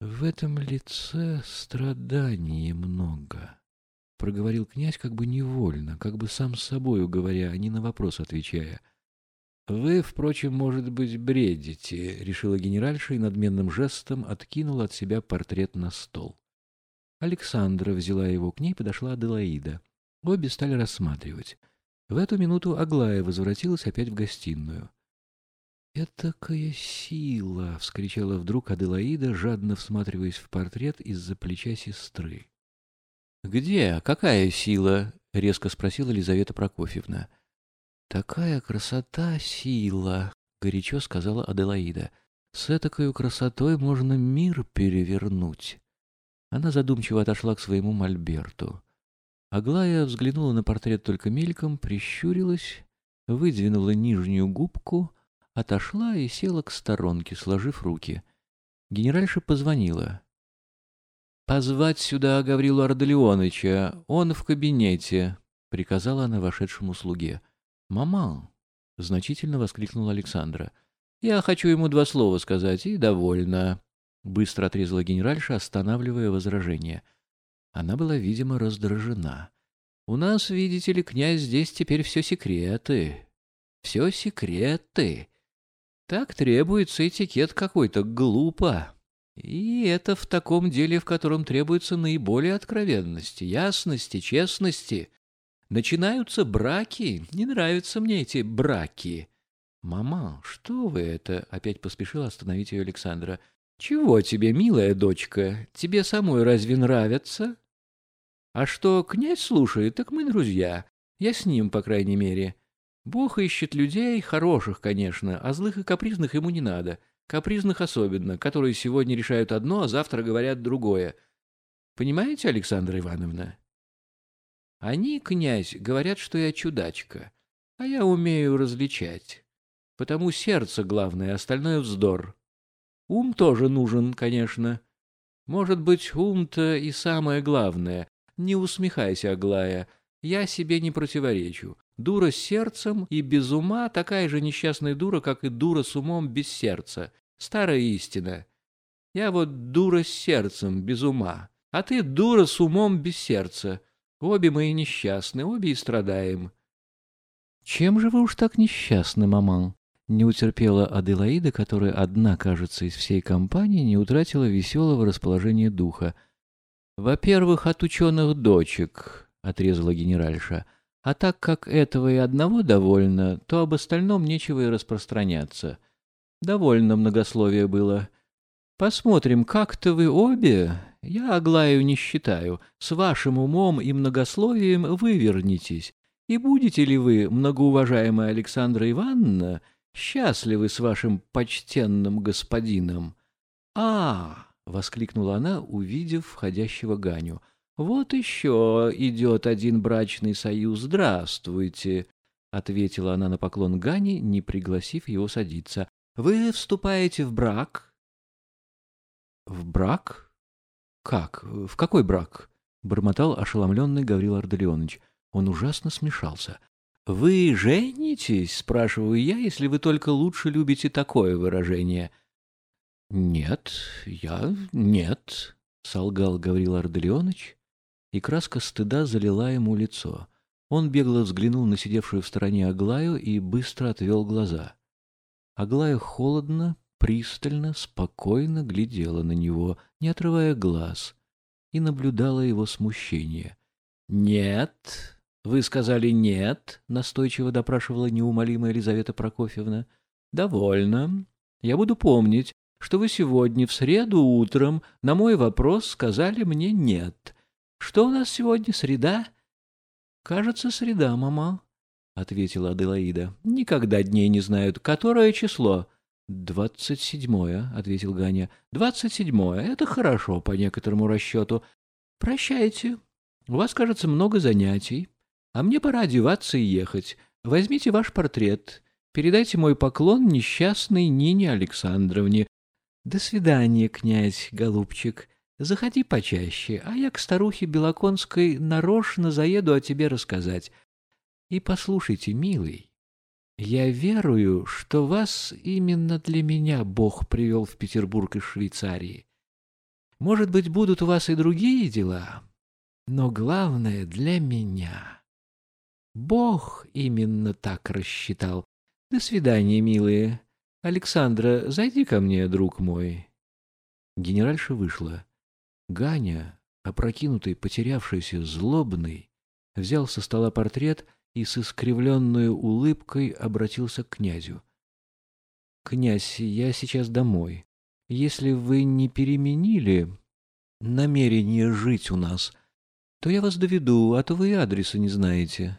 В этом лице страдания много, — проговорил князь как бы невольно, как бы сам с собою говоря, а не на вопрос отвечая. «Вы, впрочем, может быть, бредите», — решила генеральша и надменным жестом откинула от себя портрет на стол. Александра взяла его к ней, подошла Аделаида. Обе стали рассматривать. В эту минуту Аглая возвратилась опять в гостиную. «Этакая сила!» — вскричала вдруг Аделаида, жадно всматриваясь в портрет из-за плеча сестры. «Где? Какая сила?» — резко спросила Елизавета Прокофьевна. «Такая красота, сила!» — горячо сказала Аделаида. «С этакой красотой можно мир перевернуть». Она задумчиво отошла к своему мольберту. Аглая взглянула на портрет только мельком, прищурилась, выдвинула нижнюю губку, отошла и села к сторонке, сложив руки. Генеральша позвонила. «Позвать сюда Гаврилу Ардалионовича, он в кабинете», — приказала она вошедшему слуге. «Мама!» — значительно воскликнула Александра. «Я хочу ему два слова сказать, и довольна», — быстро отрезала генеральша, останавливая возражение. — она была, видимо, раздражена. «У нас, видите ли, князь, здесь теперь все секреты. Все секреты. Так требуется этикет какой-то, глупо. И это в таком деле, в котором требуется наиболее откровенности, ясности, честности. Начинаются браки. Не нравятся мне эти браки». «Мама, что вы это?» — опять поспешила остановить ее Александра. «Чего тебе, милая дочка? Тебе самой разве нравятся?» А что князь слушает, так мы друзья. Я с ним, по крайней мере. Бог ищет людей, хороших, конечно, а злых и капризных ему не надо. Капризных особенно, которые сегодня решают одно, а завтра говорят другое. Понимаете, Александра Ивановна? Они, князь, говорят, что я чудачка, а я умею различать. Потому сердце главное, остальное вздор. Ум тоже нужен, конечно. Может быть, ум-то и самое главное, не усмехайся, Аглая, я себе не противоречу. Дура с сердцем и без ума такая же несчастная дура, как и дура с умом без сердца. Старая истина. Я вот дура с сердцем, без ума, а ты дура с умом без сердца. Обе мы несчастны, обе и страдаем. Чем же вы уж так несчастны, маман? Не утерпела Аделаида, которая одна, кажется, из всей компании не утратила веселого расположения духа — «Во-первых, от ученых дочек», — отрезала генеральша. «А так как этого и одного довольно, то об остальном нечего и распространяться. Довольно многословия было. Посмотрим, как-то вы обе, я Аглаю не считаю, с вашим умом и многословием вывернитесь. И будете ли вы, многоуважаемая Александра Ивановна, счастливы с вашим почтенным господином? А, — воскликнула она, увидев входящего Ганю. «Вот еще идет один брачный союз. Здравствуйте!» — ответила она на поклон Гани, не пригласив его садиться. «Вы вступаете в брак?» «В брак? Как? В какой брак?» — бормотал ошеломленный Гаврил Ардалионович. Он ужасно смешался. «Вы женитесь?» — спрашиваю я, если вы только лучше любите такое выражение —— Нет, я нет, — солгал Гаврил Арделеоныч, и краска стыда залила ему лицо. Он бегло взглянул на сидевшую в стороне Аглаю и быстро отвел глаза. Аглая холодно, пристально, спокойно глядела на него, не отрывая глаз, и наблюдала его смущение. — Нет, вы сказали нет, — настойчиво допрашивала неумолимая Елизавета Прокофьевна. — Довольно. Я буду помнить, что вы сегодня, в среду утром, на мой вопрос сказали мне «нет». Что у нас сегодня, среда? — Кажется, среда, мама, — ответила Аделаида. — Никогда дней не знают. Которое число? — Двадцать седьмое, — ответил Ганя. — Двадцать седьмое. Это хорошо по некоторому расчету. Прощайте. У вас, кажется, много занятий. А мне пора одеваться и ехать. Возьмите ваш портрет. Передайте мой поклон несчастной Нине Александровне. До свидания, князь, голубчик. Заходи почаще, а я к старухе Белоконской нарочно заеду о тебе рассказать. И послушайте, милый, я верую, что вас именно для меня Бог привел в Петербург из Швейцарии. Может быть, будут у вас и другие дела, но главное для меня. Бог именно так рассчитал. До свидания, милые. Александра, зайди ко мне, друг мой. Генеральша вышла. Ганя, опрокинутый, потерявшийся, злобный, взял со стола портрет и с искривленной улыбкой обратился к князю. «Князь, я сейчас домой. Если вы не переменили намерение жить у нас, то я вас доведу, а то вы адреса не знаете».